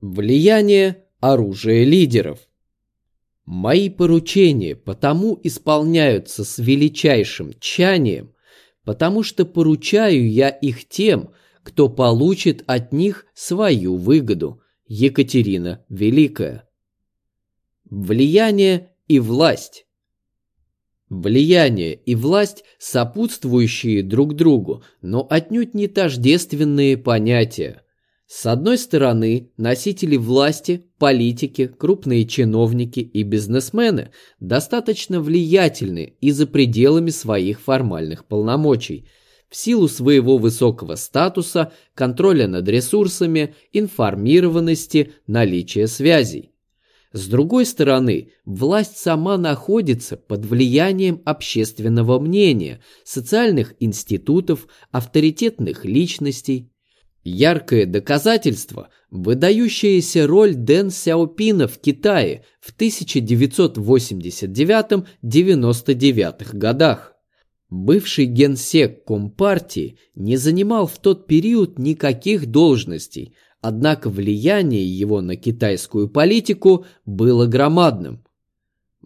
Влияние оружия лидеров. Мои поручения потому исполняются с величайшим тщанием, потому что поручаю я их тем, кто получит от них свою выгоду. Екатерина Великая. Влияние и власть. Влияние и власть – сопутствующие друг другу, но отнюдь не тождественные понятия – с одной стороны, носители власти, политики, крупные чиновники и бизнесмены достаточно влиятельны и за пределами своих формальных полномочий, в силу своего высокого статуса, контроля над ресурсами, информированности, наличия связей. С другой стороны, власть сама находится под влиянием общественного мнения, социальных институтов, авторитетных личностей, Яркое доказательство – выдающаяся роль Дэн Сяопина в Китае в 1989-99 годах. Бывший генсек Компартии не занимал в тот период никаких должностей, однако влияние его на китайскую политику было громадным.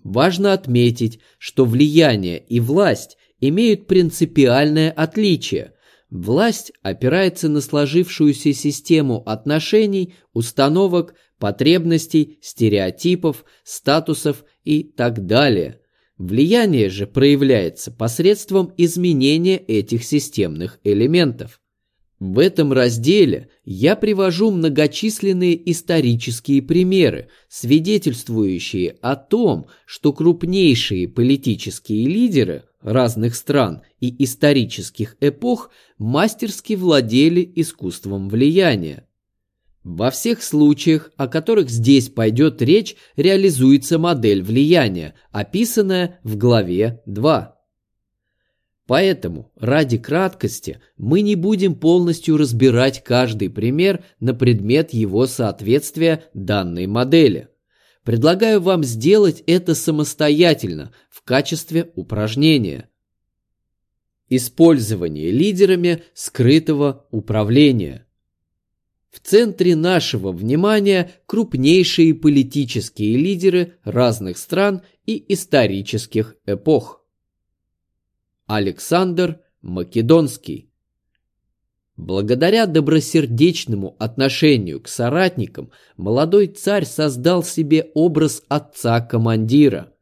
Важно отметить, что влияние и власть имеют принципиальное отличие, Власть опирается на сложившуюся систему отношений, установок, потребностей, стереотипов, статусов и так далее. Влияние же проявляется посредством изменения этих системных элементов. В этом разделе я привожу многочисленные исторические примеры, свидетельствующие о том, что крупнейшие политические лидеры разных стран и исторических эпох мастерски владели искусством влияния. Во всех случаях, о которых здесь пойдет речь, реализуется модель влияния, описанная в главе 2. Поэтому, ради краткости, мы не будем полностью разбирать каждый пример на предмет его соответствия данной модели. Предлагаю вам сделать это самостоятельно в качестве упражнения. Использование лидерами скрытого управления. В центре нашего внимания крупнейшие политические лидеры разных стран и исторических эпох. Александр Македонский. Благодаря добросердечному отношению к соратникам, молодой царь создал себе образ отца-командира.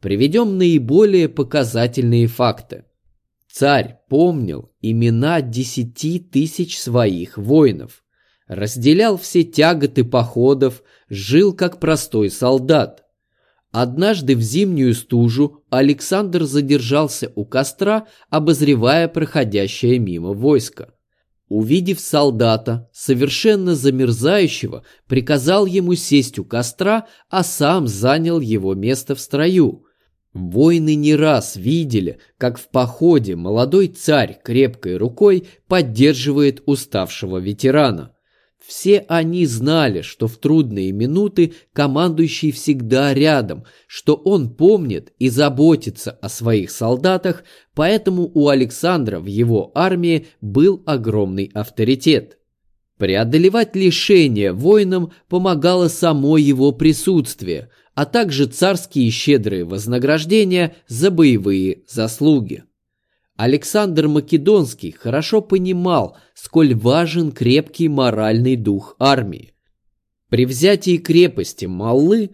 Приведем наиболее показательные факты. Царь помнил имена десяти тысяч своих воинов, разделял все тяготы походов, жил как простой солдат. Однажды в зимнюю стужу Александр задержался у костра, обозревая проходящее мимо войско. Увидев солдата, совершенно замерзающего, приказал ему сесть у костра, а сам занял его место в строю. Воины не раз видели, как в походе молодой царь крепкой рукой поддерживает уставшего ветерана. Все они знали, что в трудные минуты командующий всегда рядом, что он помнит и заботится о своих солдатах, поэтому у Александра в его армии был огромный авторитет. Преодолевать лишения воинам помогало само его присутствие, а также царские щедрые вознаграждения за боевые заслуги. Александр Македонский хорошо понимал, сколь важен крепкий моральный дух армии. При взятии крепости Маллы,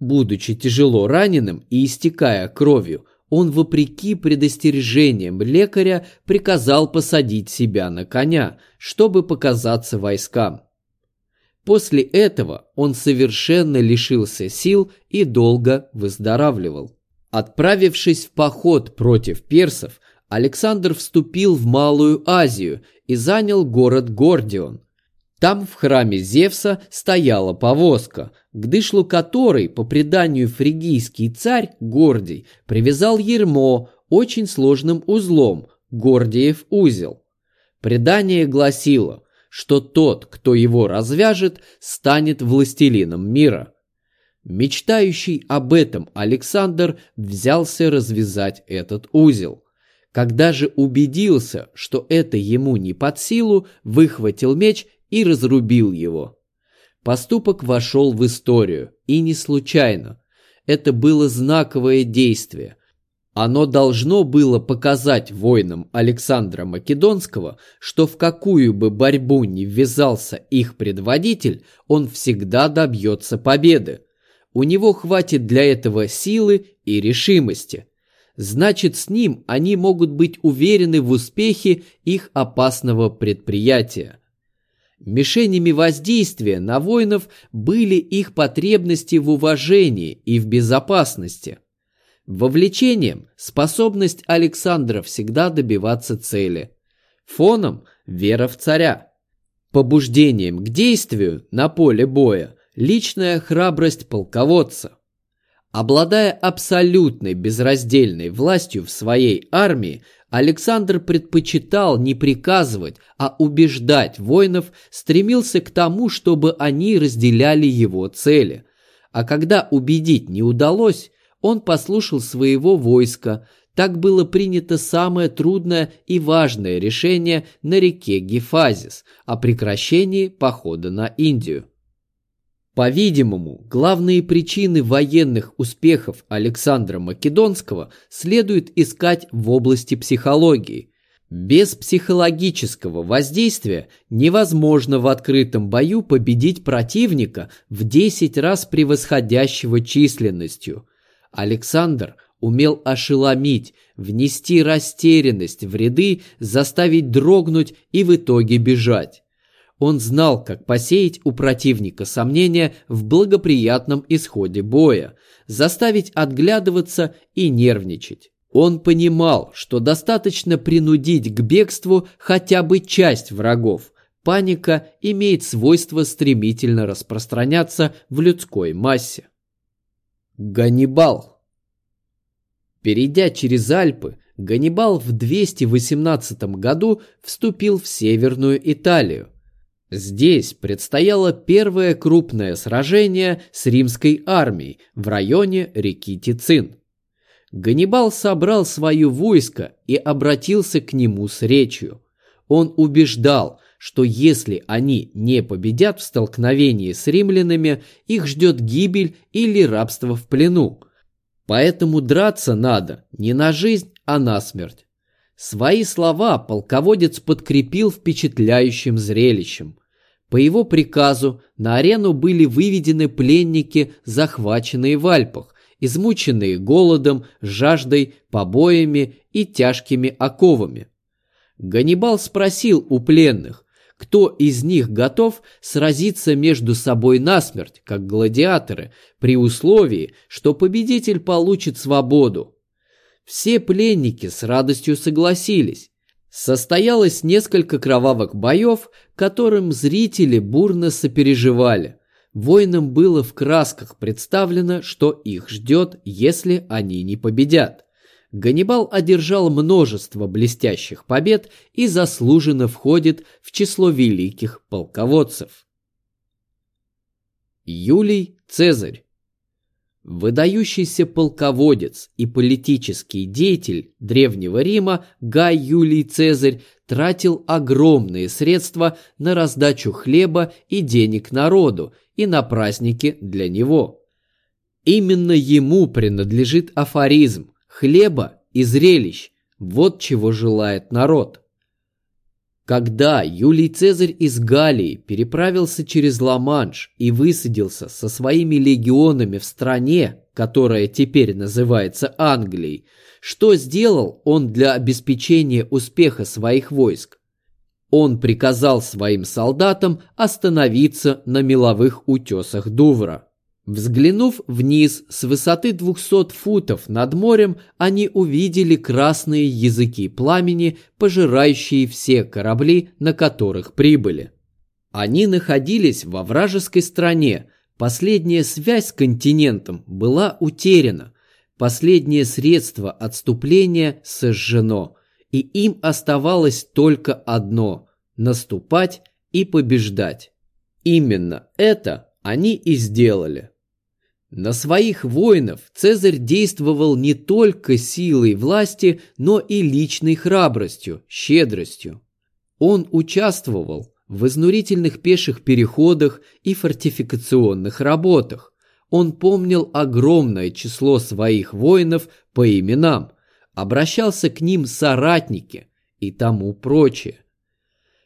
будучи тяжело раненым и истекая кровью, он, вопреки предостережениям лекаря, приказал посадить себя на коня, чтобы показаться войскам. После этого он совершенно лишился сил и долго выздоравливал. Отправившись в поход против персов, Александр вступил в Малую Азию и занял город Гордион. Там в храме Зевса стояла повозка, к дышлу которой, по преданию фригийский царь Гордий, привязал ермо очень сложным узлом, Гордиев узел. Предание гласило, что тот, кто его развяжет, станет властелином мира. Мечтающий об этом Александр взялся развязать этот узел – когда же убедился, что это ему не под силу, выхватил меч и разрубил его. Поступок вошел в историю, и не случайно. Это было знаковое действие. Оно должно было показать воинам Александра Македонского, что в какую бы борьбу ни ввязался их предводитель, он всегда добьется победы. У него хватит для этого силы и решимости. Значит, с ним они могут быть уверены в успехе их опасного предприятия. Мишенями воздействия на воинов были их потребности в уважении и в безопасности. Вовлечением – способность Александра всегда добиваться цели. Фоном – вера в царя. Побуждением к действию на поле боя – личная храбрость полководца. Обладая абсолютной безраздельной властью в своей армии, Александр предпочитал не приказывать, а убеждать воинов, стремился к тому, чтобы они разделяли его цели. А когда убедить не удалось, он послушал своего войска. Так было принято самое трудное и важное решение на реке Гефазис о прекращении похода на Индию. По-видимому, главные причины военных успехов Александра Македонского следует искать в области психологии. Без психологического воздействия невозможно в открытом бою победить противника в 10 раз превосходящего численностью. Александр умел ошеломить, внести растерянность в ряды, заставить дрогнуть и в итоге бежать. Он знал, как посеять у противника сомнения в благоприятном исходе боя, заставить отглядываться и нервничать. Он понимал, что достаточно принудить к бегству хотя бы часть врагов. Паника имеет свойство стремительно распространяться в людской массе. Ганнибал Перейдя через Альпы, Ганнибал в 218 году вступил в Северную Италию, Здесь предстояло первое крупное сражение с римской армией в районе реки Тицин. Ганнибал собрал свое войско и обратился к нему с речью. Он убеждал, что если они не победят в столкновении с римлянами, их ждет гибель или рабство в плену. Поэтому драться надо не на жизнь, а на смерть. Свои слова полководец подкрепил впечатляющим зрелищем. По его приказу на арену были выведены пленники, захваченные в Альпах, измученные голодом, жаждой, побоями и тяжкими оковами. Ганнибал спросил у пленных, кто из них готов сразиться между собой насмерть, как гладиаторы, при условии, что победитель получит свободу. Все пленники с радостью согласились. Состоялось несколько кровавых боев, которым зрители бурно сопереживали. Воинам было в красках представлено, что их ждет, если они не победят. Ганнибал одержал множество блестящих побед и заслуженно входит в число великих полководцев. Юлий Цезарь Выдающийся полководец и политический деятель Древнего Рима Гай Юлий Цезарь тратил огромные средства на раздачу хлеба и денег народу и на праздники для него. Именно ему принадлежит афоризм «хлеба и зрелищ» – вот чего желает народ. Когда Юлий Цезарь из Галлии переправился через Ла-Манш и высадился со своими легионами в стране, которая теперь называется Англией, что сделал он для обеспечения успеха своих войск? Он приказал своим солдатам остановиться на меловых утесах Дувра. Взглянув вниз с высоты 200 футов над морем, они увидели красные языки пламени, пожирающие все корабли, на которых прибыли. Они находились во вражеской стране, последняя связь с континентом была утеряна, последнее средство отступления сожжено, и им оставалось только одно – наступать и побеждать. Именно это они и сделали. На своих воинов Цезарь действовал не только силой власти, но и личной храбростью, щедростью. Он участвовал в изнурительных пеших переходах и фортификационных работах. Он помнил огромное число своих воинов по именам, обращался к ним соратники и тому прочее.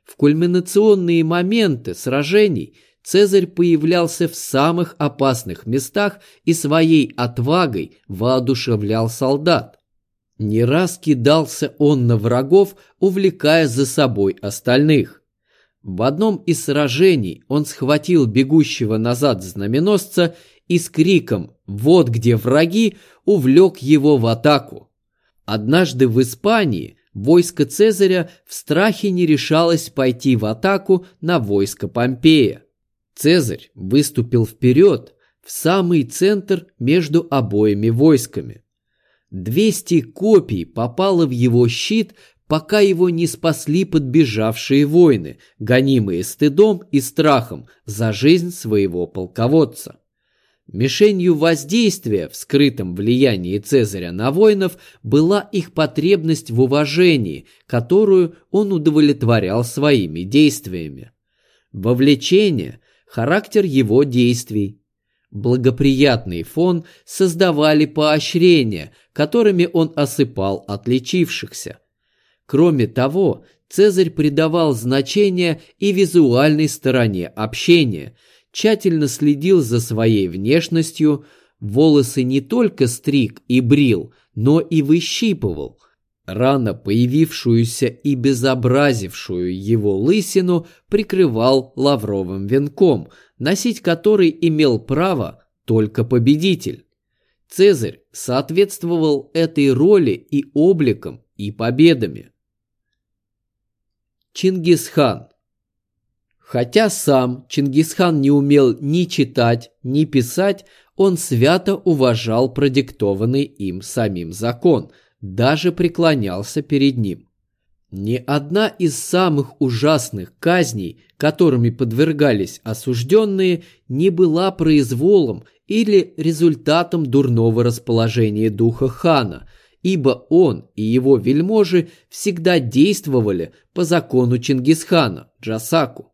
В кульминационные моменты сражений Цезарь появлялся в самых опасных местах и своей отвагой воодушевлял солдат. Не раз кидался он на врагов, увлекая за собой остальных. В одном из сражений он схватил бегущего назад знаменосца и с криком «Вот где враги!» увлек его в атаку. Однажды в Испании войско Цезаря в страхе не решалось пойти в атаку на войско Помпея. Цезарь выступил вперед, в самый центр между обоими войсками. Двести копий попало в его щит, пока его не спасли подбежавшие воины, гонимые стыдом и страхом за жизнь своего полководца. Мишенью воздействия в скрытом влиянии Цезаря на воинов была их потребность в уважении, которую он удовлетворял своими действиями. Вовлечение – характер его действий, Благоприятный фон создавали поощрения, которыми он осыпал отличившихся. Кроме того, Цезарь придавал значение и визуальной стороне общения, тщательно следил за своей внешностью, волосы не только стриг и брил, но и выщипывал. Рано появившуюся и безобразившую его лысину прикрывал лавровым венком – носить который имел право только победитель. Цезарь соответствовал этой роли и обликом, и победами. Чингисхан Хотя сам Чингисхан не умел ни читать, ни писать, он свято уважал продиктованный им самим закон, даже преклонялся перед ним. Ни одна из самых ужасных казней, которыми подвергались осужденные, не была произволом или результатом дурного расположения духа хана, ибо он и его вельможи всегда действовали по закону Чингисхана, Джасаку.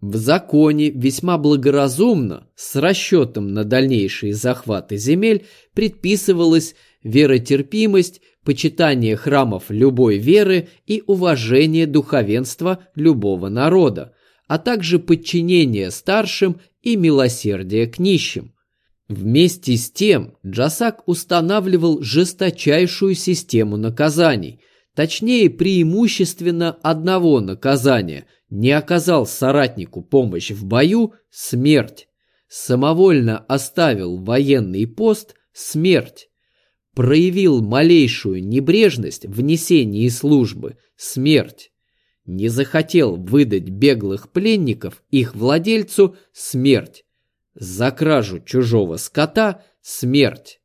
В законе весьма благоразумно, с расчетом на дальнейшие захваты земель, предписывалась веротерпимость, почитание храмов любой веры и уважение духовенства любого народа, а также подчинение старшим и милосердие к нищим. Вместе с тем Джасак устанавливал жесточайшую систему наказаний, точнее преимущественно одного наказания – не оказал соратнику помощь в бою – смерть, самовольно оставил военный пост – смерть, проявил малейшую небрежность в несении службы – смерть. Не захотел выдать беглых пленников их владельцу – смерть. За кражу чужого скота – смерть.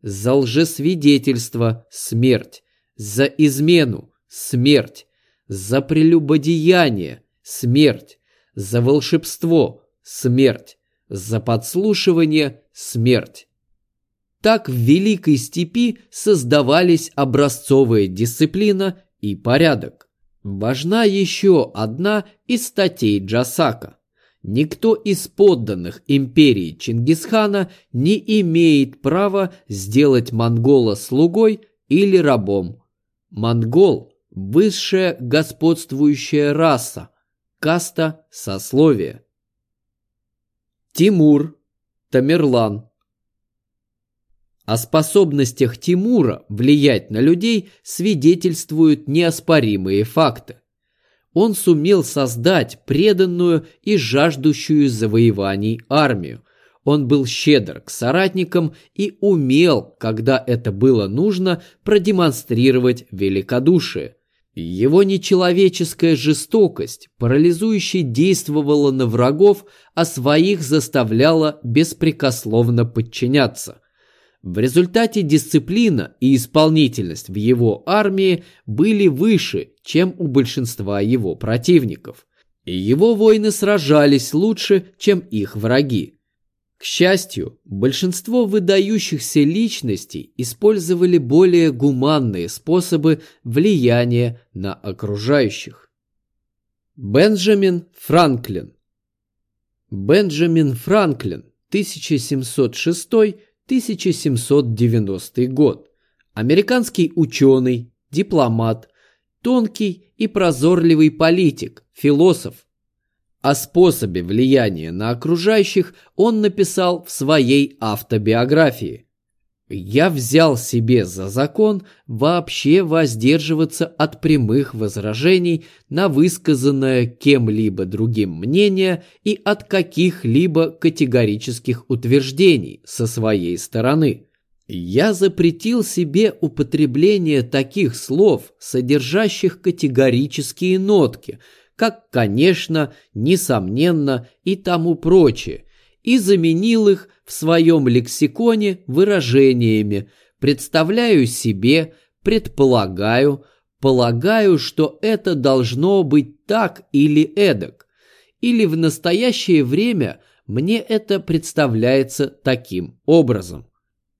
За лжесвидетельство – смерть. За измену – смерть. За прелюбодеяние – смерть. За волшебство – смерть. За подслушивание – смерть. Так в Великой Степи создавались образцовая дисциплина и порядок. Важна еще одна из статей Джасака. Никто из подданных империи Чингисхана не имеет права сделать монгола слугой или рабом. Монгол – высшая господствующая раса, каста сословия. Тимур, Тамерлан – о способностях Тимура влиять на людей свидетельствуют неоспоримые факты. Он сумел создать преданную и жаждущую завоеваний армию. Он был щедр к соратникам и умел, когда это было нужно, продемонстрировать великодушие. Его нечеловеческая жестокость парализующе действовала на врагов, а своих заставляла беспрекословно подчиняться. В результате дисциплина и исполнительность в его армии были выше, чем у большинства его противников. И его воины сражались лучше, чем их враги. К счастью, большинство выдающихся личностей использовали более гуманные способы влияния на окружающих. Бенджамин Франклин Бенджамин Франклин 1706-1790 год. Американский ученый, дипломат, тонкий и прозорливый политик, философ. О способе влияния на окружающих он написал в своей автобиографии. Я взял себе за закон вообще воздерживаться от прямых возражений на высказанное кем-либо другим мнение и от каких-либо категорических утверждений со своей стороны. Я запретил себе употребление таких слов, содержащих категорические нотки, как «конечно», «несомненно» и тому прочее, и заменил их в своем лексиконе выражениями «представляю себе», «предполагаю», «полагаю, что это должно быть так или эдак», или в настоящее время мне это представляется таким образом.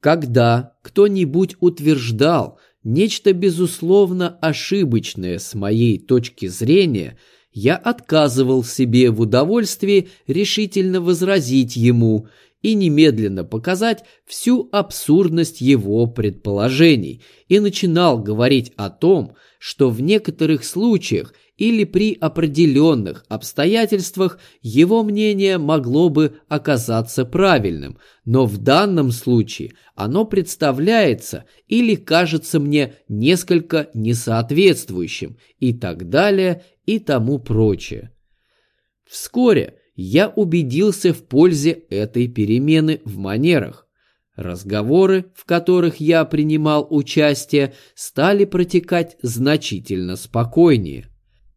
Когда кто-нибудь утверждал нечто безусловно ошибочное с моей точки зрения – я отказывал себе в удовольствии решительно возразить ему и немедленно показать всю абсурдность его предположений и начинал говорить о том, что в некоторых случаях или при определенных обстоятельствах его мнение могло бы оказаться правильным, но в данном случае оно представляется или кажется мне несколько несоответствующим и так далее и тому прочее. Вскоре я убедился в пользе этой перемены в манерах. Разговоры, в которых я принимал участие, стали протекать значительно спокойнее.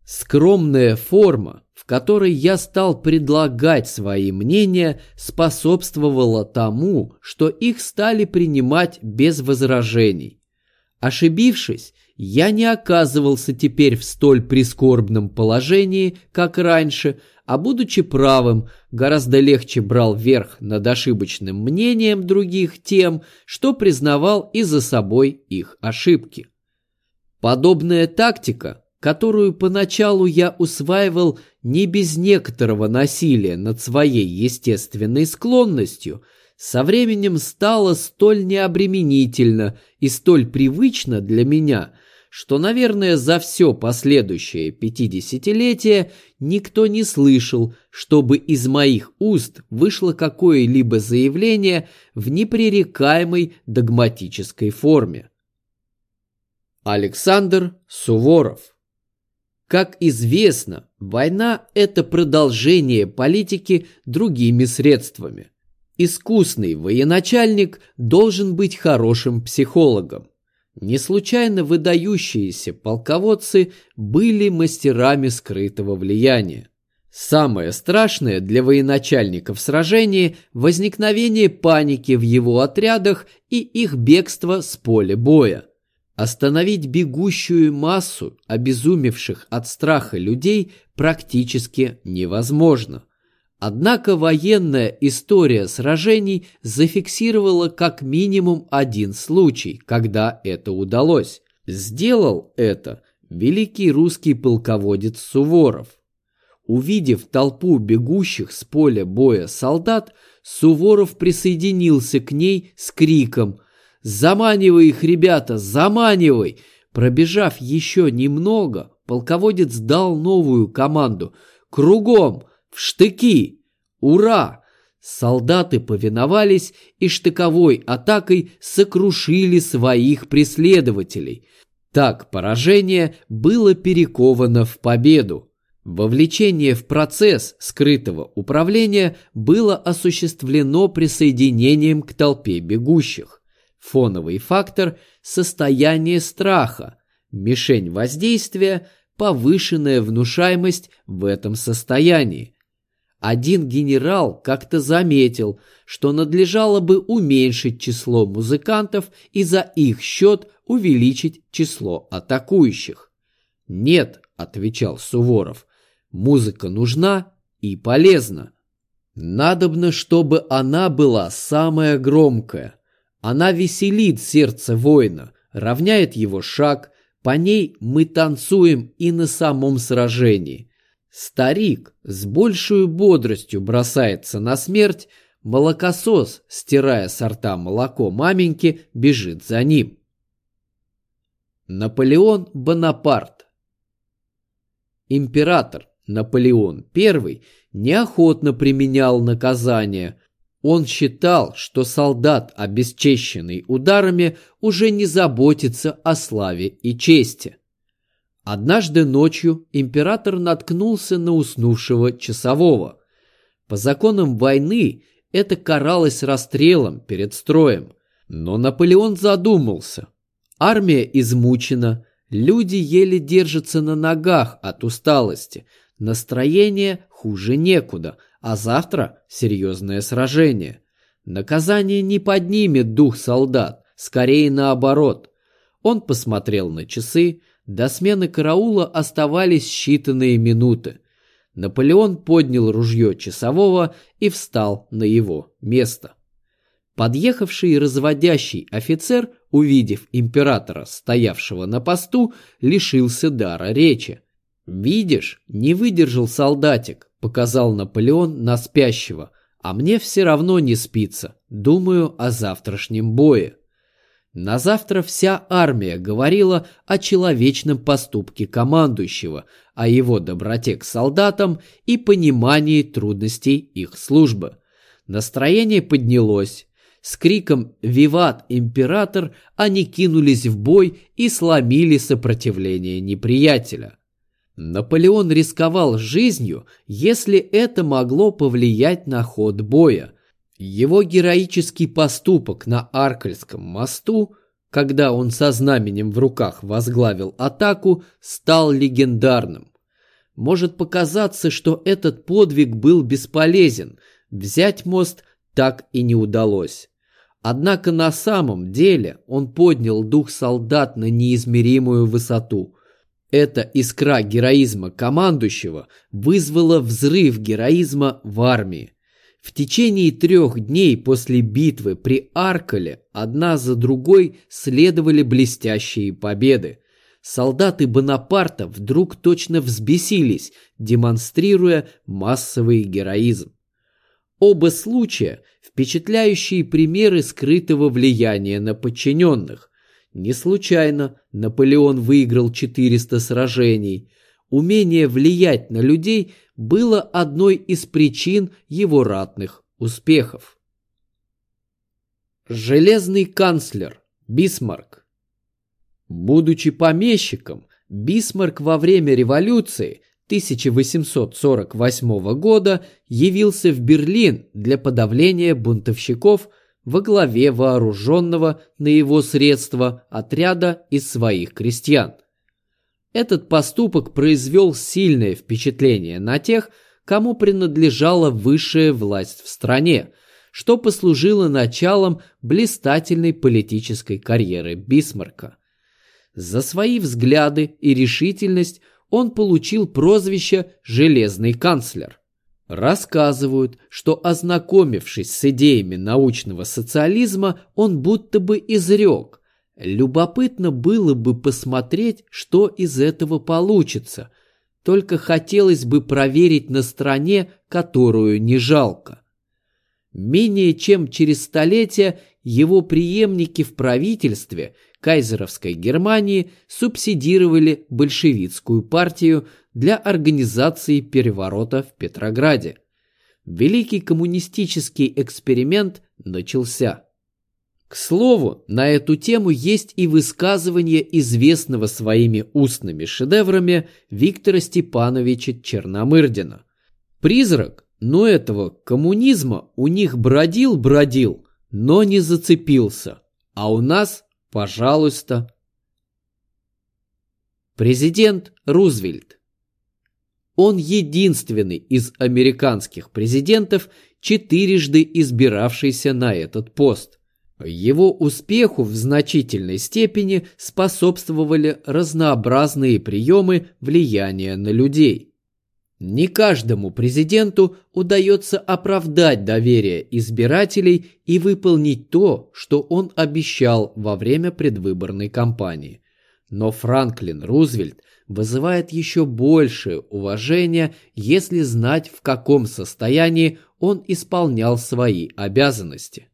Скромная форма, в которой я стал предлагать свои мнения, способствовала тому, что их стали принимать без возражений. Ошибившись, я не оказывался теперь в столь прискорбном положении, как раньше, а будучи правым, гораздо легче брал верх над ошибочным мнением других тем, что признавал и за собой их ошибки. Подобная тактика, которую поначалу я усваивал не без некоторого насилия над своей естественной склонностью – со временем стала столь необременительна и столь привычна для меня, что, наверное, за все последующее пятидесятилетие никто не слышал, чтобы из моих уст вышло какое-либо заявление в непререкаемой догматической форме. Александр Суворов Как известно, война – это продолжение политики другими средствами. Искусный военачальник должен быть хорошим психологом. Не случайно выдающиеся полководцы были мастерами скрытого влияния. Самое страшное для военачальника в сражении – возникновение паники в его отрядах и их бегство с поля боя. Остановить бегущую массу обезумевших от страха людей практически невозможно. Однако военная история сражений зафиксировала как минимум один случай, когда это удалось. Сделал это великий русский полководец Суворов. Увидев толпу бегущих с поля боя солдат, Суворов присоединился к ней с криком «Заманивай их, ребята, заманивай!» Пробежав еще немного, полководец дал новую команду «Кругом! В штыки! Ура!» Солдаты повиновались и штыковой атакой сокрушили своих преследователей. Так поражение было перековано в победу. Вовлечение в процесс скрытого управления было осуществлено присоединением к толпе бегущих. Фоновый фактор – состояние страха, мишень воздействия – повышенная внушаемость в этом состоянии. Один генерал как-то заметил, что надлежало бы уменьшить число музыкантов и за их счет увеличить число атакующих. «Нет», — отвечал Суворов, — «музыка нужна и полезна. Надобно, чтобы она была самая громкая. Она веселит сердце воина, равняет его шаг, по ней мы танцуем и на самом сражении. Старик с большей бодростью бросается на смерть, молокосос, стирая с рта молоко маменьки, бежит за ним. Наполеон Бонапарт Император Наполеон I неохотно применял наказание. Он считал, что солдат, обесчещенный ударами, уже не заботится о славе и чести. Однажды ночью император наткнулся на уснувшего часового. По законам войны это каралось расстрелом перед строем. Но Наполеон задумался. Армия измучена, люди еле держатся на ногах от усталости, настроение хуже некуда, а завтра серьезное сражение. Наказание не поднимет дух солдат, скорее наоборот. Он посмотрел на часы, до смены караула оставались считанные минуты. Наполеон поднял ружье часового и встал на его место. Подъехавший разводящий офицер, увидев императора, стоявшего на посту, лишился дара речи. «Видишь, не выдержал солдатик», — показал Наполеон на спящего, «а мне все равно не спится, думаю о завтрашнем бое». На завтра вся армия говорила о человечном поступке командующего, о его доброте к солдатам и понимании трудностей их службы. Настроение поднялось. С криком «Виват, император!» они кинулись в бой и сломили сопротивление неприятеля. Наполеон рисковал жизнью, если это могло повлиять на ход боя – его героический поступок на Аркельском мосту, когда он со знаменем в руках возглавил атаку, стал легендарным. Может показаться, что этот подвиг был бесполезен, взять мост так и не удалось. Однако на самом деле он поднял дух солдат на неизмеримую высоту. Эта искра героизма командующего вызвала взрыв героизма в армии. В течение трех дней после битвы при Аркале одна за другой следовали блестящие победы. Солдаты Бонапарта вдруг точно взбесились, демонстрируя массовый героизм. Оба случая – впечатляющие примеры скрытого влияния на подчиненных. Не случайно Наполеон выиграл 400 сражений. Умение влиять на людей – было одной из причин его ратных успехов. Железный канцлер Бисмарк Будучи помещиком, Бисмарк во время революции 1848 года явился в Берлин для подавления бунтовщиков во главе вооруженного на его средства отряда из своих крестьян – этот поступок произвел сильное впечатление на тех, кому принадлежала высшая власть в стране, что послужило началом блистательной политической карьеры Бисмарка. За свои взгляды и решительность он получил прозвище «железный канцлер». Рассказывают, что ознакомившись с идеями научного социализма, он будто бы изрек Любопытно было бы посмотреть, что из этого получится. Только хотелось бы проверить на стране, которую не жалко. Менее чем через столетие его преемники в правительстве кайзеровской Германии субсидировали большевистскую партию для организации переворота в Петрограде. Великий коммунистический эксперимент начался. К слову, на эту тему есть и высказывание известного своими устными шедеврами Виктора Степановича Черномырдина. Призрак, но этого коммунизма у них бродил-бродил, но не зацепился. А у нас, пожалуйста. Президент Рузвельт. Он единственный из американских президентов, четырежды избиравшийся на этот пост. Его успеху в значительной степени способствовали разнообразные приемы влияния на людей. Не каждому президенту удается оправдать доверие избирателей и выполнить то, что он обещал во время предвыборной кампании. Но Франклин Рузвельт вызывает еще большее уважение, если знать, в каком состоянии он исполнял свои обязанности.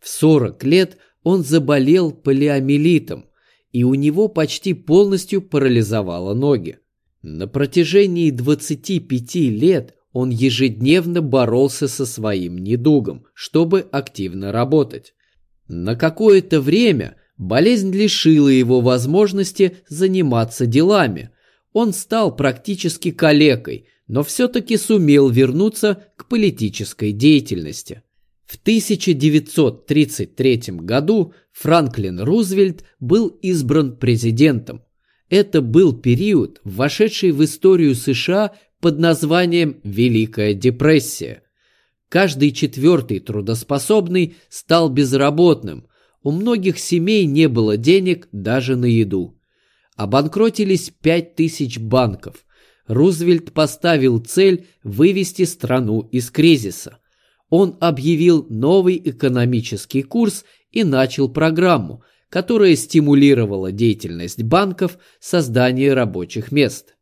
В 40 лет он заболел полиомиелитом, и у него почти полностью парализовало ноги. На протяжении 25 лет он ежедневно боролся со своим недугом, чтобы активно работать. На какое-то время болезнь лишила его возможности заниматься делами. Он стал практически калекой, но все-таки сумел вернуться к политической деятельности. В 1933 году Франклин Рузвельт был избран президентом. Это был период, вошедший в историю США под названием Великая депрессия. Каждый четвертый трудоспособный стал безработным. У многих семей не было денег даже на еду. Обанкротились пять тысяч банков. Рузвельт поставил цель вывести страну из кризиса. Он объявил новый экономический курс и начал программу, которая стимулировала деятельность банков, создание рабочих мест.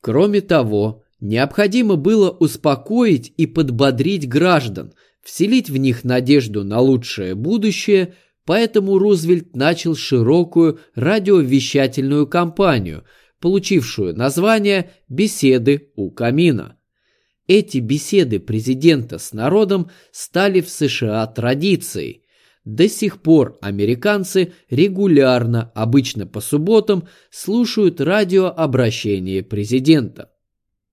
Кроме того, необходимо было успокоить и подбодрить граждан, вселить в них надежду на лучшее будущее, поэтому Рузвельт начал широкую радиовещательную кампанию, получившую название «Беседы у камина». Эти беседы президента с народом стали в США традицией – до сих пор американцы регулярно, обычно по субботам, слушают радиообращение президента.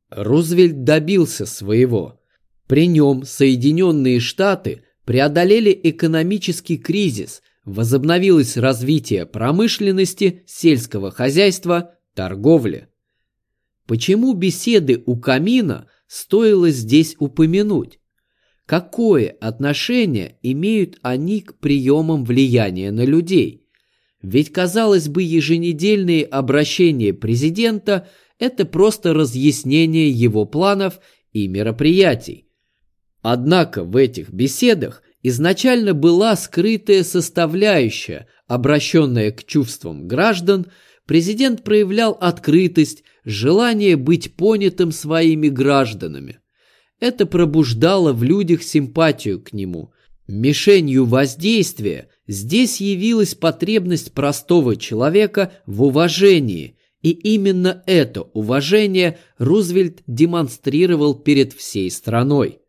Рузвельт добился своего. При нем Соединенные Штаты преодолели экономический кризис, возобновилось развитие промышленности, сельского хозяйства, торговли. Почему беседы у камина стоило здесь упомянуть? Какое отношение имеют они к приемам влияния на людей? Ведь, казалось бы, еженедельные обращения президента – это просто разъяснение его планов и мероприятий. Однако в этих беседах изначально была скрытая составляющая, обращенная к чувствам граждан, президент проявлял открытость, желание быть понятым своими гражданами. Это пробуждало в людях симпатию к нему. Мишенью воздействия здесь явилась потребность простого человека в уважении, и именно это уважение Рузвельт демонстрировал перед всей страной.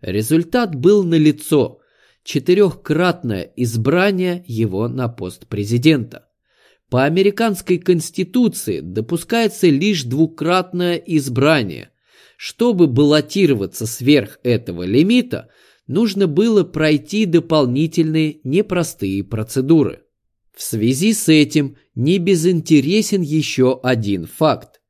Результат был налицо – четырехкратное избрание его на пост президента. По американской конституции допускается лишь двукратное избрание – чтобы баллотироваться сверх этого лимита, нужно было пройти дополнительные непростые процедуры. В связи с этим не безинтересен еще один факт.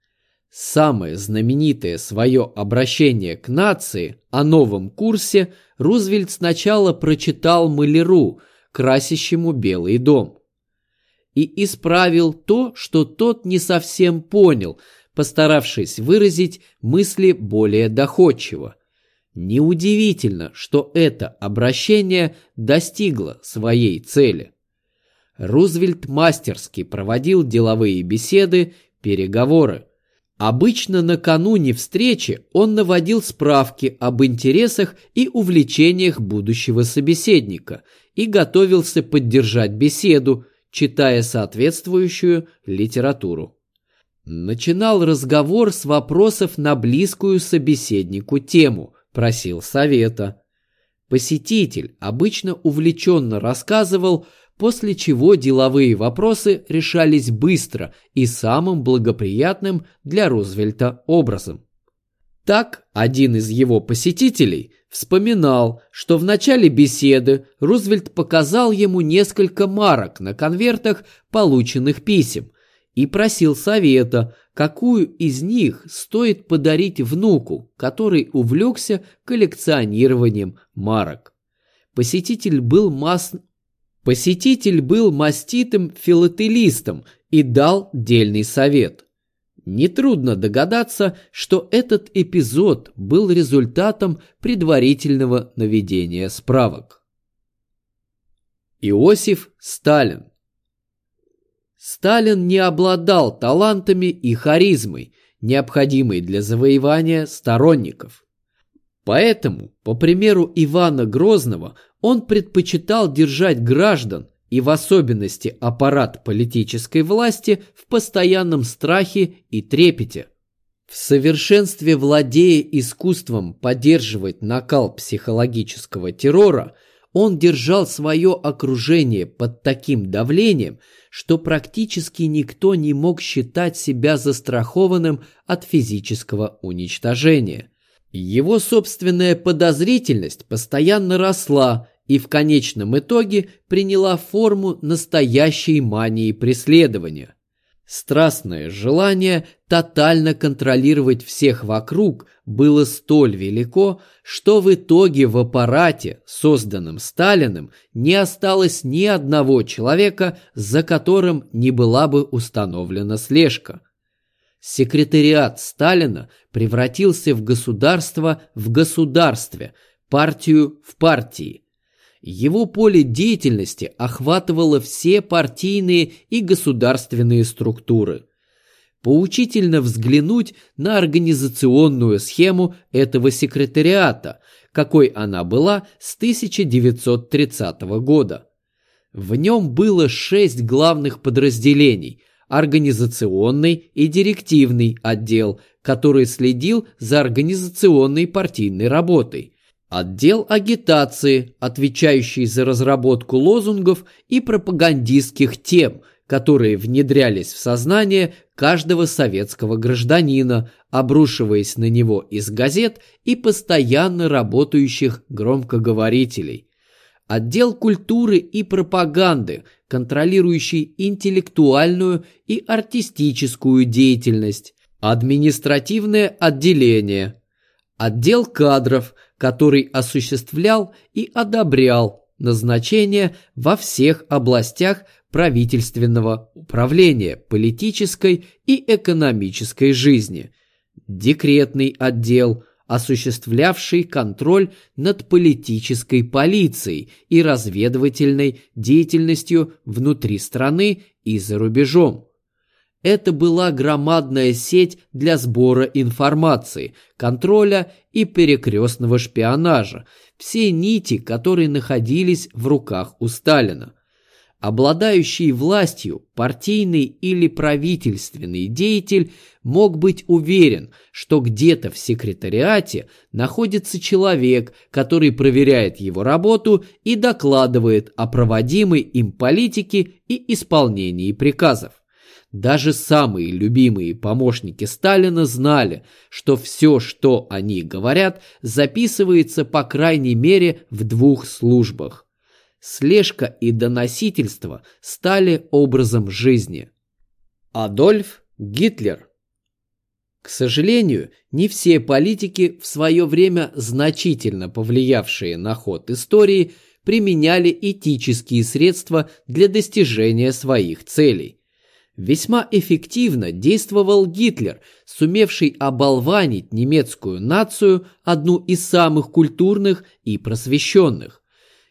Самое знаменитое свое обращение к нации о новом курсе Рузвельт сначала прочитал маляру, красящему Белый дом. И исправил то, что тот не совсем понял – постаравшись выразить мысли более доходчиво. Неудивительно, что это обращение достигло своей цели. Рузвельт мастерски проводил деловые беседы, переговоры. Обычно накануне встречи он наводил справки об интересах и увлечениях будущего собеседника и готовился поддержать беседу, читая соответствующую литературу. Начинал разговор с вопросов на близкую собеседнику тему, просил совета. Посетитель обычно увлеченно рассказывал, после чего деловые вопросы решались быстро и самым благоприятным для Рузвельта образом. Так, один из его посетителей вспоминал, что в начале беседы Рузвельт показал ему несколько марок на конвертах полученных писем – и просил совета, какую из них стоит подарить внуку, который увлекся коллекционированием марок. Посетитель был масс... Посетитель был маститым филателистом и дал дельный совет. Нетрудно догадаться, что этот эпизод был результатом предварительного наведения справок. Иосиф Сталин Сталин не обладал талантами и харизмой, необходимой для завоевания сторонников. Поэтому, по примеру Ивана Грозного, он предпочитал держать граждан и в особенности аппарат политической власти в постоянном страхе и трепете. В совершенстве владея искусством поддерживать накал психологического террора, он держал свое окружение под таким давлением, что практически никто не мог считать себя застрахованным от физического уничтожения. Его собственная подозрительность постоянно росла и в конечном итоге приняла форму настоящей мании преследования. Страстное желание тотально контролировать всех вокруг было столь велико, что в итоге в аппарате, созданном Сталиным, не осталось ни одного человека, за которым не была бы установлена слежка. Секретариат Сталина превратился в государство в государстве, партию в партии – его поле деятельности охватывало все партийные и государственные структуры. Поучительно взглянуть на организационную схему этого секретариата, какой она была с 1930 года. В нем было шесть главных подразделений – организационный и директивный отдел, который следил за организационной партийной работой – Отдел агитации, отвечающий за разработку лозунгов и пропагандистских тем, которые внедрялись в сознание каждого советского гражданина, обрушиваясь на него из газет и постоянно работающих громкоговорителей. Отдел культуры и пропаганды, контролирующий интеллектуальную и артистическую деятельность. Административное отделение. Отдел кадров – который осуществлял и одобрял назначения во всех областях правительственного управления политической и экономической жизни, декретный отдел, осуществлявший контроль над политической полицией и разведывательной деятельностью внутри страны и за рубежом, это была громадная сеть для сбора информации, контроля и перекрестного шпионажа, все нити, которые находились в руках у Сталина. Обладающий властью партийный или правительственный деятель мог быть уверен, что где-то в секретариате находится человек, который проверяет его работу и докладывает о проводимой им политике и исполнении приказов. Даже самые любимые помощники Сталина знали, что все, что они говорят, записывается по крайней мере в двух службах. Слежка и доносительство стали образом жизни. Адольф Гитлер К сожалению, не все политики, в свое время значительно повлиявшие на ход истории, применяли этические средства для достижения своих целей. Весьма эффективно действовал Гитлер, сумевший оболванить немецкую нацию, одну из самых культурных и просвещенных.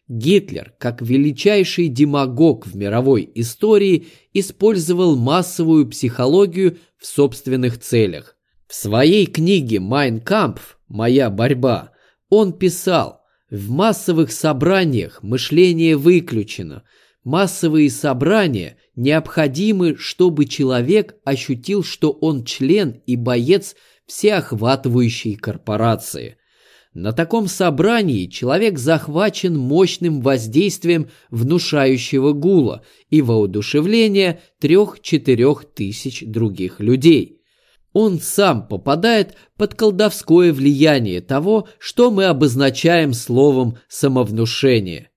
Гитлер, как величайший демагог в мировой истории, использовал массовую психологию в собственных целях. В своей книге «Майн Кампф. Моя борьба» он писал «В массовых собраниях мышление выключено. Массовые собрания – необходимы, чтобы человек ощутил, что он член и боец всеохватывающей корпорации. На таком собрании человек захвачен мощным воздействием внушающего гула и воодушевления трех-четырех тысяч других людей. Он сам попадает под колдовское влияние того, что мы обозначаем словом «самовнушение».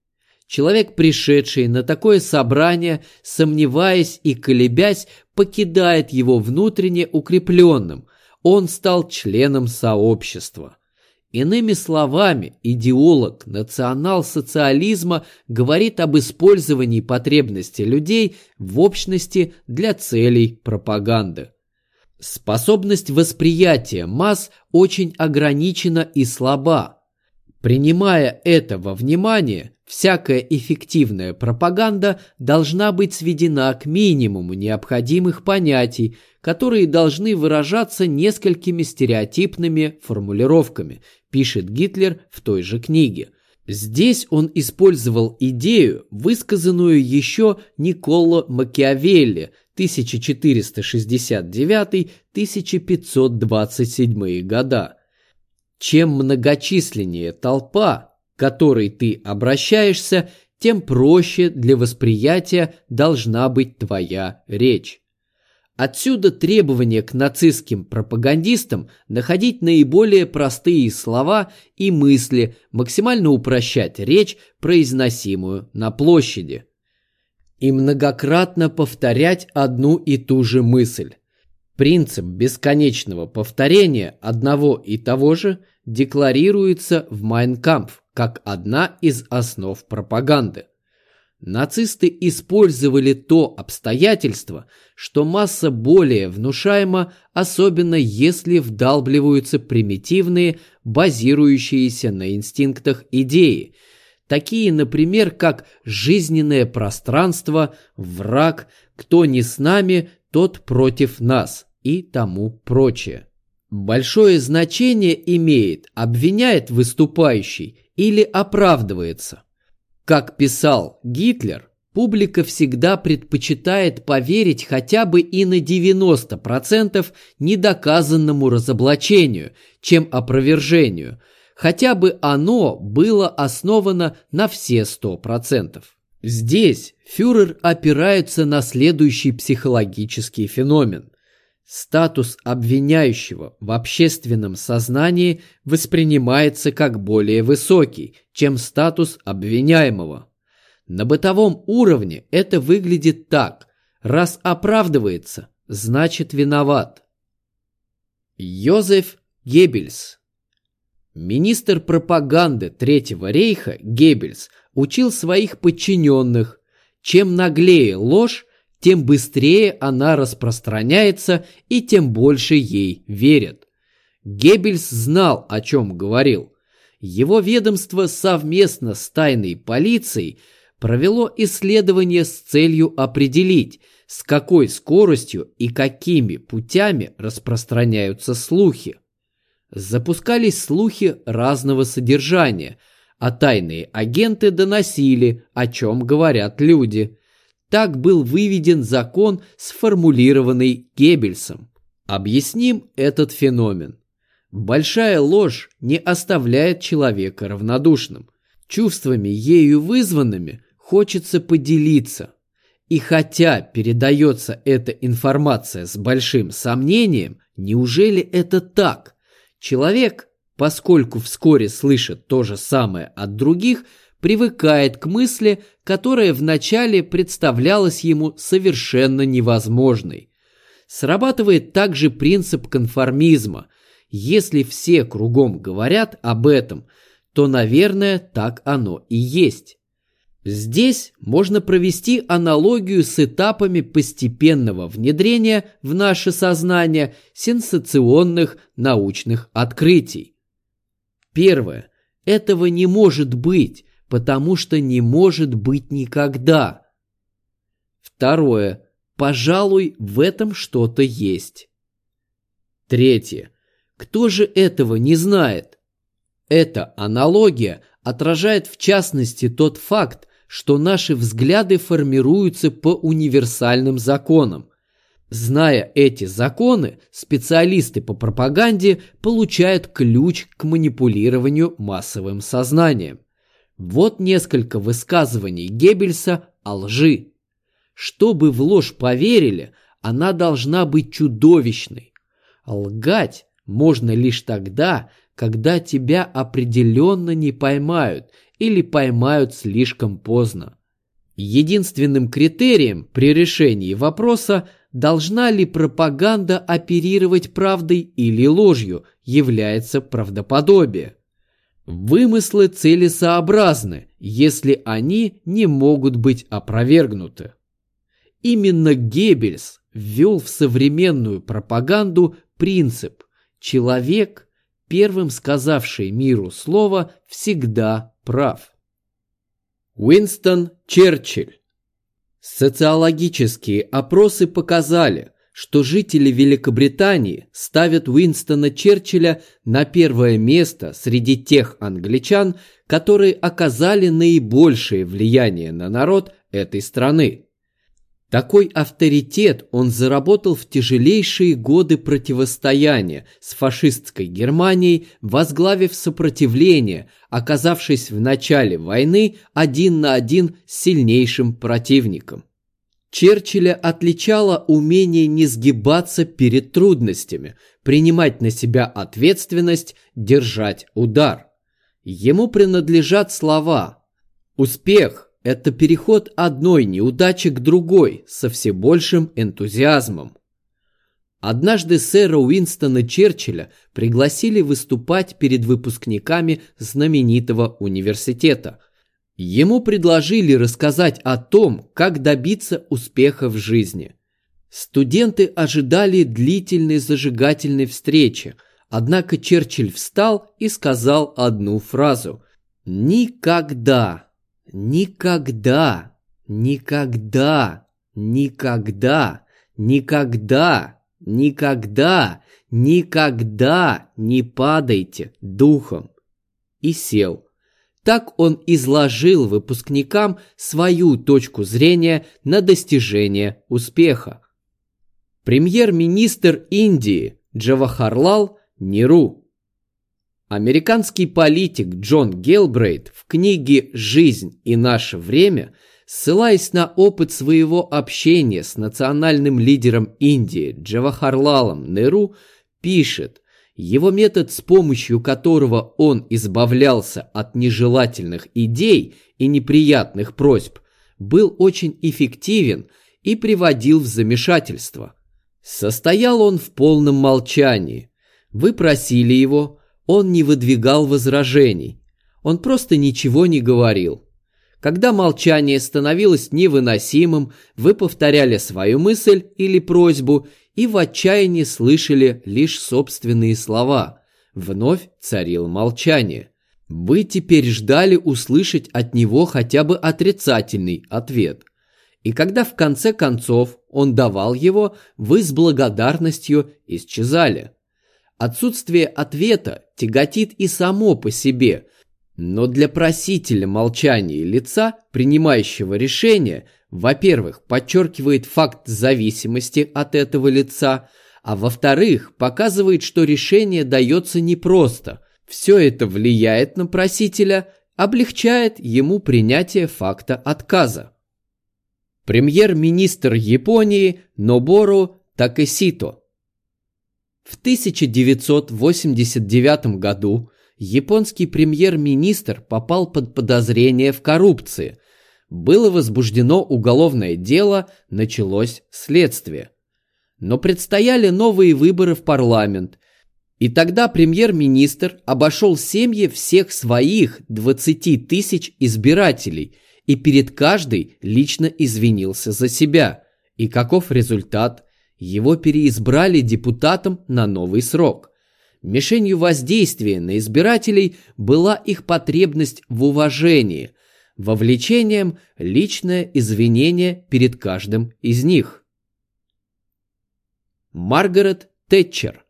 Человек, пришедший на такое собрание, сомневаясь и колебясь, покидает его внутренне укрепленным. Он стал членом сообщества. Иными словами, идеолог национал-социализма говорит об использовании потребностей людей в общности для целей пропаганды. Способность восприятия масс очень ограничена и слаба. Принимая это во внимание, всякая эффективная пропаганда должна быть сведена к минимуму необходимых понятий, которые должны выражаться несколькими стереотипными формулировками, пишет Гитлер в той же книге. Здесь он использовал идею, высказанную еще Николо Макиавелли 1469-1527 года. Чем многочисленнее толпа, которой ты обращаешься, тем проще для восприятия должна быть твоя речь. Отсюда требование к нацистским пропагандистам находить наиболее простые слова и мысли, максимально упрощать речь, произносимую на площади. И многократно повторять одну и ту же мысль. Принцип бесконечного повторения одного и того же декларируется в Майнкампф как одна из основ пропаганды. Нацисты использовали то обстоятельство, что масса более внушаема, особенно если вдалбливаются примитивные, базирующиеся на инстинктах идеи, такие, например, как жизненное пространство, враг, кто не с нами, тот против нас и тому прочее. Большое значение имеет, обвиняет выступающий или оправдывается – как писал Гитлер, публика всегда предпочитает поверить хотя бы и на 90% недоказанному разоблачению, чем опровержению, хотя бы оно было основано на все 100%. Здесь фюрер опирается на следующий психологический феномен. Статус обвиняющего в общественном сознании воспринимается как более высокий, чем статус обвиняемого. На бытовом уровне это выглядит так. Раз оправдывается, значит виноват. Йозеф Геббельс Министр пропаганды Третьего рейха Геббельс учил своих подчиненных, чем наглее ложь, тем быстрее она распространяется и тем больше ей верят. Геббельс знал, о чем говорил. Его ведомство совместно с тайной полицией провело исследование с целью определить, с какой скоростью и какими путями распространяются слухи. Запускались слухи разного содержания, а тайные агенты доносили, о чем говорят люди – так был выведен закон, сформулированный Геббельсом. Объясним этот феномен. Большая ложь не оставляет человека равнодушным. Чувствами ею вызванными хочется поделиться. И хотя передается эта информация с большим сомнением, неужели это так? Человек, поскольку вскоре слышит то же самое от других, привыкает к мысли, которая вначале представлялась ему совершенно невозможной. Срабатывает также принцип конформизма. Если все кругом говорят об этом, то, наверное, так оно и есть. Здесь можно провести аналогию с этапами постепенного внедрения в наше сознание сенсационных научных открытий. Первое. Этого не может быть, потому что не может быть никогда. Второе. Пожалуй, в этом что-то есть. Третье. Кто же этого не знает? Эта аналогия отражает в частности тот факт, что наши взгляды формируются по универсальным законам. Зная эти законы, специалисты по пропаганде получают ключ к манипулированию массовым сознанием. Вот несколько высказываний Геббельса о лжи. Чтобы в ложь поверили, она должна быть чудовищной. Лгать можно лишь тогда, когда тебя определенно не поймают или поймают слишком поздно. Единственным критерием при решении вопроса, должна ли пропаганда оперировать правдой или ложью, является правдоподобие. Вымыслы целесообразны, если они не могут быть опровергнуты. Именно Геббельс ввел в современную пропаганду принцип «человек – первым сказавший миру слово, всегда прав. Уинстон Черчилль Социологические опросы показали, что жители Великобритании ставят Уинстона Черчилля на первое место среди тех англичан, которые оказали наибольшее влияние на народ этой страны. Такой авторитет он заработал в тяжелейшие годы противостояния с фашистской Германией, возглавив сопротивление, оказавшись в начале войны один на один с сильнейшим противником. Черчилля отличало умение не сгибаться перед трудностями, принимать на себя ответственность, держать удар. Ему принадлежат слова «Успех – это переход одной неудачи к другой со все большим энтузиазмом». Однажды сэра Уинстона Черчилля пригласили выступать перед выпускниками знаменитого университета – Ему предложили рассказать о том, как добиться успеха в жизни. Студенты ожидали длительной зажигательной встречи, однако Черчилль встал и сказал одну фразу. «Никогда, никогда, никогда, никогда, никогда, никогда, никогда не падайте духом» и сел – так он изложил выпускникам свою точку зрения на достижение успеха. Премьер-министр Индии Джавахарлал Неру Американский политик Джон Гелбрейт в книге «Жизнь и наше время», ссылаясь на опыт своего общения с национальным лидером Индии Джавахарлалом Неру, пишет, его метод, с помощью которого он избавлялся от нежелательных идей и неприятных просьб, был очень эффективен и приводил в замешательство. Состоял он в полном молчании. Вы просили его, он не выдвигал возражений. Он просто ничего не говорил. Когда молчание становилось невыносимым, вы повторяли свою мысль или просьбу и в отчаянии слышали лишь собственные слова. Вновь царило молчание. Вы теперь ждали услышать от него хотя бы отрицательный ответ. И когда в конце концов он давал его, вы с благодарностью исчезали. Отсутствие ответа тяготит и само по себе, но для просителя молчания лица, принимающего решение, во-первых, подчеркивает факт зависимости от этого лица, а во-вторых, показывает, что решение дается непросто. Все это влияет на просителя, облегчает ему принятие факта отказа. Премьер-министр Японии Нобору Такесито в 1989 году японский премьер-министр попал под подозрение в коррупции – было возбуждено уголовное дело, началось следствие. Но предстояли новые выборы в парламент, и тогда премьер-министр обошел семьи всех своих 20 тысяч избирателей и перед каждой лично извинился за себя. И каков результат? Его переизбрали депутатом на новый срок. Мишенью воздействия на избирателей была их потребность в уважении – вовлечением личное извинение перед каждым из них. Маргарет Тэтчер.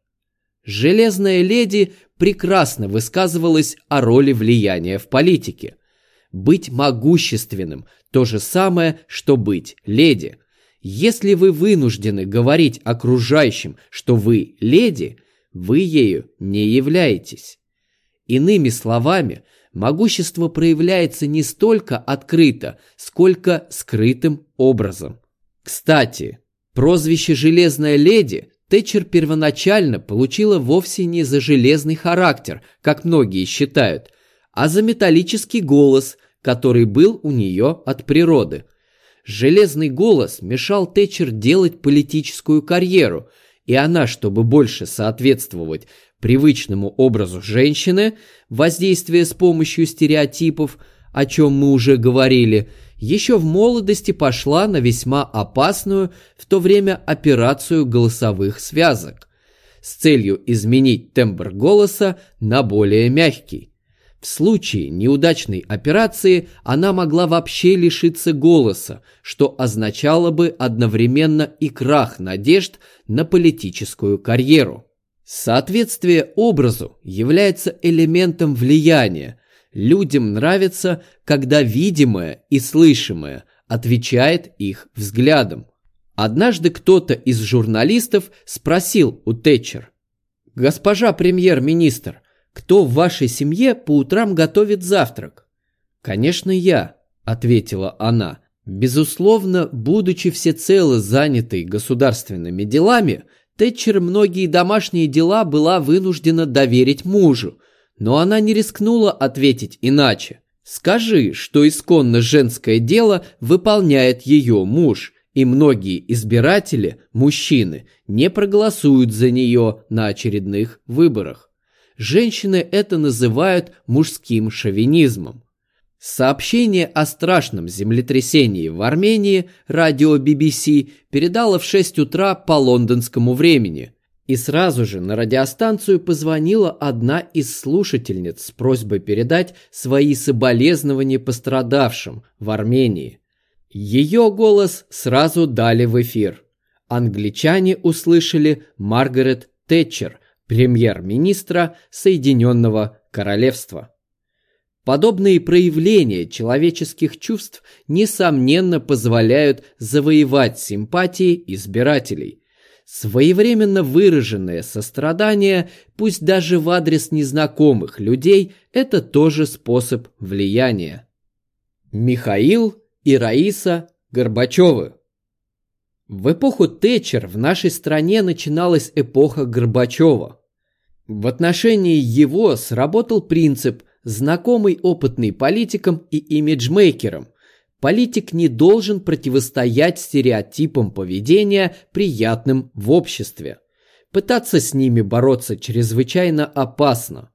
Железная леди прекрасно высказывалась о роли влияния в политике. Быть могущественным – то же самое, что быть леди. Если вы вынуждены говорить окружающим, что вы леди, вы ею не являетесь. Иными словами – могущество проявляется не столько открыто, сколько скрытым образом. Кстати, прозвище «Железная леди» Тэтчер первоначально получила вовсе не за железный характер, как многие считают, а за металлический голос, который был у нее от природы. Железный голос мешал Тэтчер делать политическую карьеру, и она, чтобы больше соответствовать привычному образу женщины, воздействие с помощью стереотипов, о чем мы уже говорили, еще в молодости пошла на весьма опасную в то время операцию голосовых связок. с целью изменить тембр голоса на более мягкий. В случае неудачной операции она могла вообще лишиться голоса, что означало бы одновременно и крах надежд на политическую карьеру. Соответствие образу является элементом влияния. Людям нравится, когда видимое и слышимое отвечает их взглядом. Однажды кто-то из журналистов спросил у Тэтчер, «Госпожа премьер-министр, кто в вашей семье по утрам готовит завтрак?» «Конечно, я», — ответила она. Безусловно, будучи всецело занятой государственными делами, Тэтчер многие домашние дела была вынуждена доверить мужу, но она не рискнула ответить иначе. Скажи, что исконно женское дело выполняет ее муж, и многие избиратели, мужчины, не проголосуют за нее на очередных выборах. Женщины это называют мужским шовинизмом. Сообщение о страшном землетрясении в Армении радио BBC передало в 6 утра по лондонскому времени. И сразу же на радиостанцию позвонила одна из слушательниц с просьбой передать свои соболезнования пострадавшим в Армении. Ее голос сразу дали в эфир. Англичане услышали Маргарет Тэтчер, премьер-министра Соединенного Королевства. Подобные проявления человеческих чувств, несомненно, позволяют завоевать симпатии избирателей. Своевременно выраженное сострадание, пусть даже в адрес незнакомых людей, это тоже способ влияния. Михаил и Раиса Горбачевы В эпоху Тэтчер в нашей стране начиналась эпоха Горбачева. В отношении его сработал принцип – знакомый опытный политикам и имиджмейкерам. Политик не должен противостоять стереотипам поведения, приятным в обществе. Пытаться с ними бороться чрезвычайно опасно.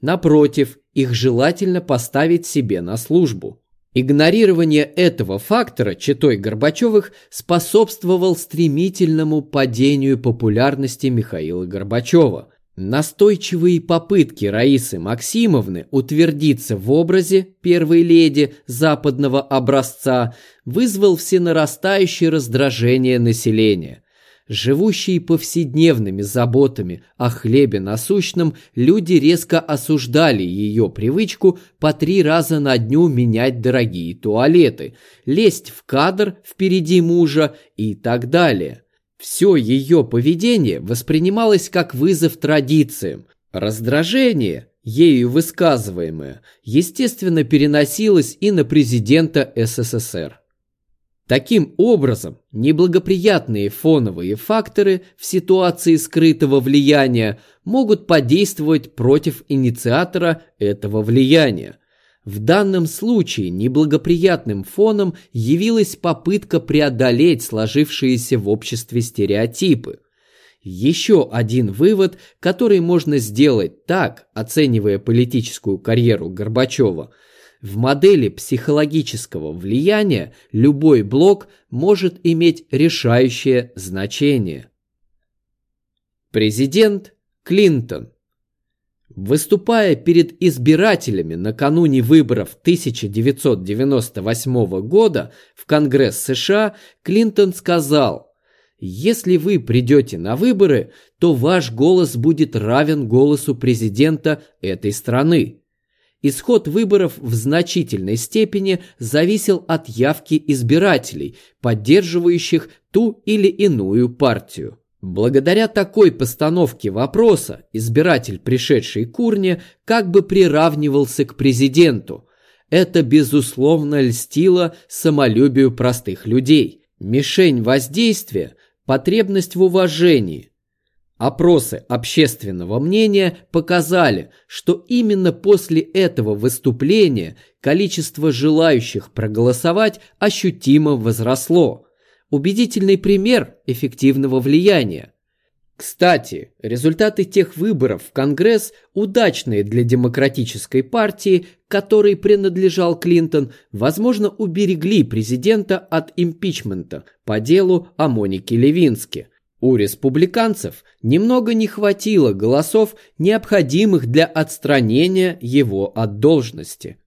Напротив, их желательно поставить себе на службу. Игнорирование этого фактора читой Горбачевых способствовал стремительному падению популярности Михаила Горбачева – Настойчивые попытки Раисы Максимовны утвердиться в образе первой леди западного образца вызвал всенарастающее раздражение населения. Живущие повседневными заботами о хлебе насущном, люди резко осуждали ее привычку по три раза на дню менять дорогие туалеты, лезть в кадр впереди мужа и так далее – все ее поведение воспринималось как вызов традициям. Раздражение, ею высказываемое, естественно переносилось и на президента СССР. Таким образом, неблагоприятные фоновые факторы в ситуации скрытого влияния могут подействовать против инициатора этого влияния – в данном случае неблагоприятным фоном явилась попытка преодолеть сложившиеся в обществе стереотипы. Еще один вывод, который можно сделать так, оценивая политическую карьеру Горбачева – в модели психологического влияния любой блок может иметь решающее значение. Президент Клинтон Выступая перед избирателями накануне выборов 1998 года в Конгресс США, Клинтон сказал, «Если вы придете на выборы, то ваш голос будет равен голосу президента этой страны». Исход выборов в значительной степени зависел от явки избирателей, поддерживающих ту или иную партию. Благодаря такой постановке вопроса избиратель, пришедший к урне, как бы приравнивался к президенту. Это, безусловно, льстило самолюбию простых людей. Мишень воздействия – потребность в уважении. Опросы общественного мнения показали, что именно после этого выступления количество желающих проголосовать ощутимо возросло – убедительный пример эффективного влияния. Кстати, результаты тех выборов в Конгресс, удачные для демократической партии, которой принадлежал Клинтон, возможно, уберегли президента от импичмента по делу о Монике Левинске. У республиканцев немного не хватило голосов, необходимых для отстранения его от должности.